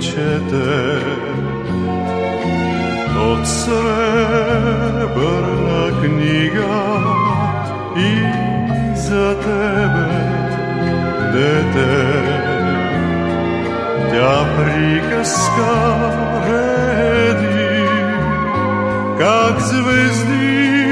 cete Tot srebrna knjiga i za tebe, dete Tja prikaska redi, kak zvezdi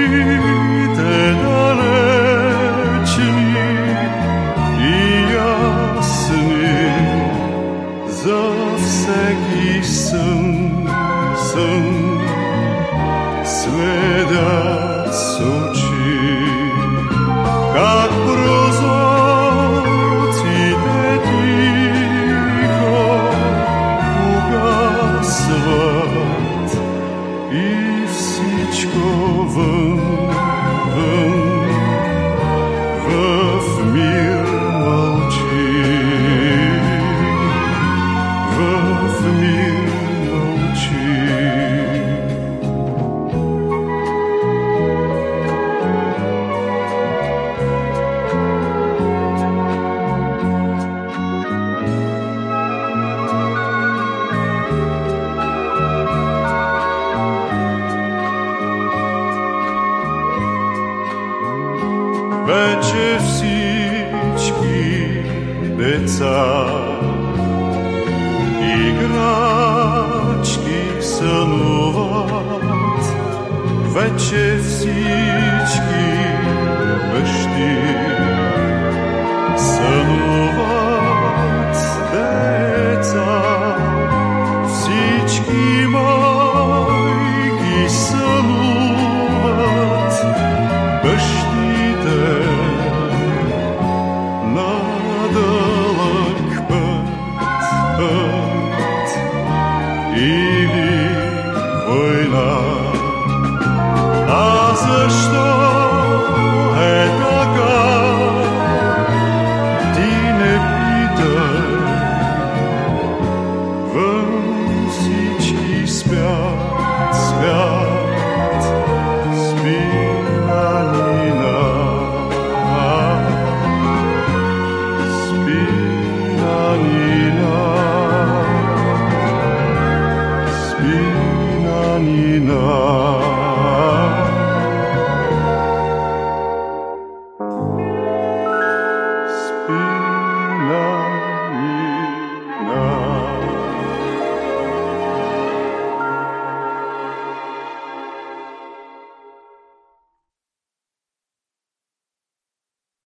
вече всички деца. Играчки сънуват, вече всички мъжти. Zašto